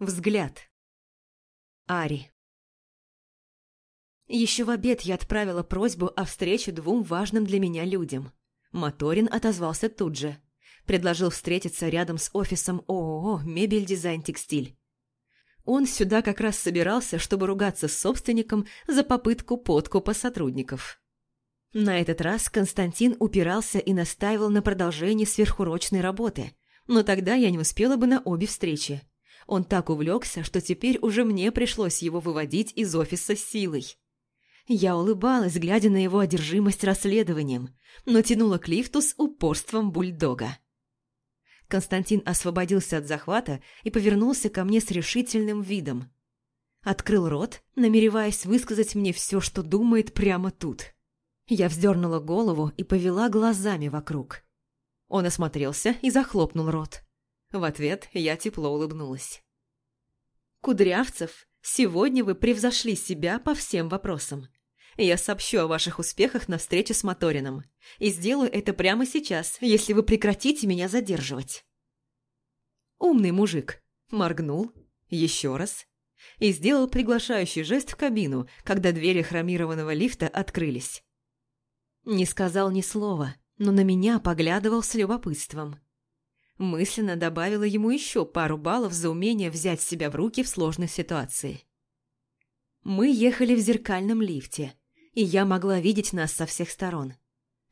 Взгляд. Ари. Еще в обед я отправила просьбу о встрече двум важным для меня людям. Моторин отозвался тут же. Предложил встретиться рядом с офисом ООО «Мебель, дизайн, текстиль». Он сюда как раз собирался, чтобы ругаться с собственником за попытку подкупа сотрудников. На этот раз Константин упирался и настаивал на продолжении сверхурочной работы, но тогда я не успела бы на обе встречи. Он так увлекся, что теперь уже мне пришлось его выводить из офиса силой. Я улыбалась, глядя на его одержимость расследованием, но тянула к лифту с упорством бульдога. Константин освободился от захвата и повернулся ко мне с решительным видом. Открыл рот, намереваясь высказать мне все, что думает прямо тут. Я вздернула голову и повела глазами вокруг. Он осмотрелся и захлопнул рот. В ответ я тепло улыбнулась. «Кудрявцев, сегодня вы превзошли себя по всем вопросам. Я сообщу о ваших успехах на встрече с Моторином. И сделаю это прямо сейчас, если вы прекратите меня задерживать. Умный мужик. Моргнул. Еще раз. И сделал приглашающий жест в кабину, когда двери хромированного лифта открылись. Не сказал ни слова, но на меня поглядывал с любопытством. Мысленно добавила ему еще пару баллов за умение взять себя в руки в сложной ситуации. Мы ехали в зеркальном лифте – и я могла видеть нас со всех сторон.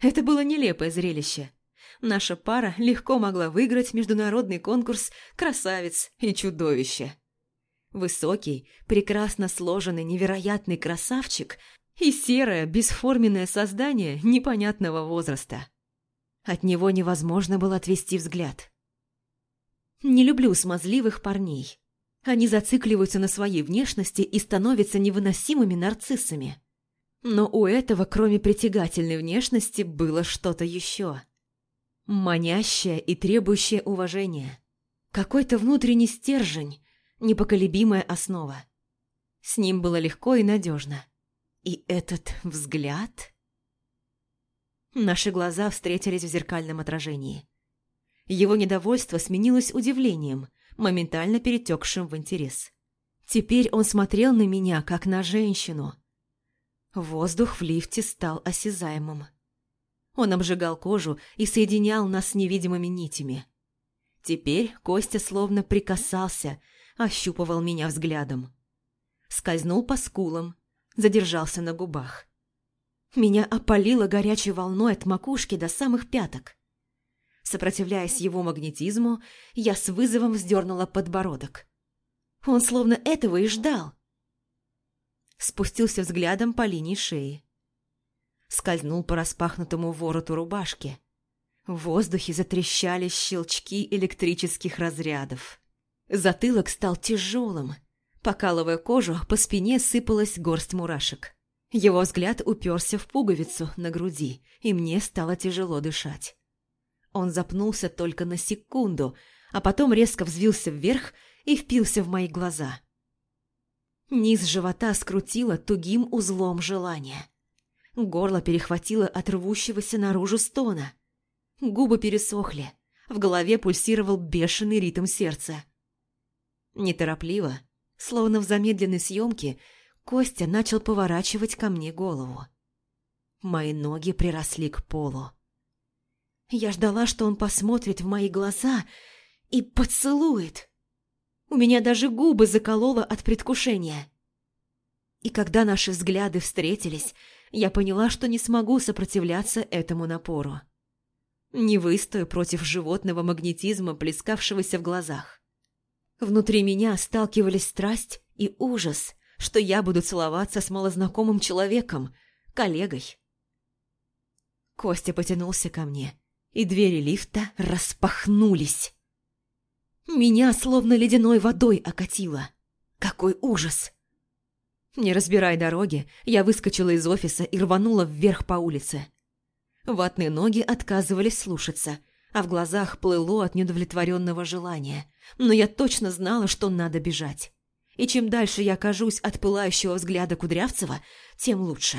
Это было нелепое зрелище. Наша пара легко могла выиграть международный конкурс «Красавец и чудовище». Высокий, прекрасно сложенный, невероятный красавчик и серое, бесформенное создание непонятного возраста. От него невозможно было отвести взгляд. Не люблю смазливых парней. Они зацикливаются на своей внешности и становятся невыносимыми нарциссами. Но у этого, кроме притягательной внешности, было что-то еще. Манящее и требующее уважения. Какой-то внутренний стержень, непоколебимая основа. С ним было легко и надежно. И этот взгляд... Наши глаза встретились в зеркальном отражении. Его недовольство сменилось удивлением, моментально перетекшим в интерес. Теперь он смотрел на меня, как на женщину – Воздух в лифте стал осязаемым. Он обжигал кожу и соединял нас с невидимыми нитями. Теперь Костя словно прикасался, ощупывал меня взглядом. Скользнул по скулам, задержался на губах. Меня опалило горячей волной от макушки до самых пяток. Сопротивляясь его магнетизму, я с вызовом вздернула подбородок. Он словно этого и ждал спустился взглядом по линии шеи. Скользнул по распахнутому вороту рубашки. В воздухе затрещали щелчки электрических разрядов. Затылок стал тяжелым. Покалывая кожу, по спине сыпалась горсть мурашек. Его взгляд уперся в пуговицу на груди, и мне стало тяжело дышать. Он запнулся только на секунду, а потом резко взвился вверх и впился в мои глаза – Низ живота скрутило тугим узлом желания. Горло перехватило от рвущегося наружу стона. Губы пересохли. В голове пульсировал бешеный ритм сердца. Неторопливо, словно в замедленной съемке, Костя начал поворачивать ко мне голову. Мои ноги приросли к полу. Я ждала, что он посмотрит в мои глаза и поцелует. У меня даже губы закололо от предвкушения. И когда наши взгляды встретились, я поняла, что не смогу сопротивляться этому напору. Не выстою против животного магнетизма, плескавшегося в глазах. Внутри меня сталкивались страсть и ужас, что я буду целоваться с малознакомым человеком, коллегой. Костя потянулся ко мне, и двери лифта распахнулись. Меня словно ледяной водой окатило. Какой ужас! Не разбирая дороги, я выскочила из офиса и рванула вверх по улице. Ватные ноги отказывались слушаться, а в глазах плыло от неудовлетворенного желания. Но я точно знала, что надо бежать. И чем дальше я окажусь от пылающего взгляда Кудрявцева, тем лучше.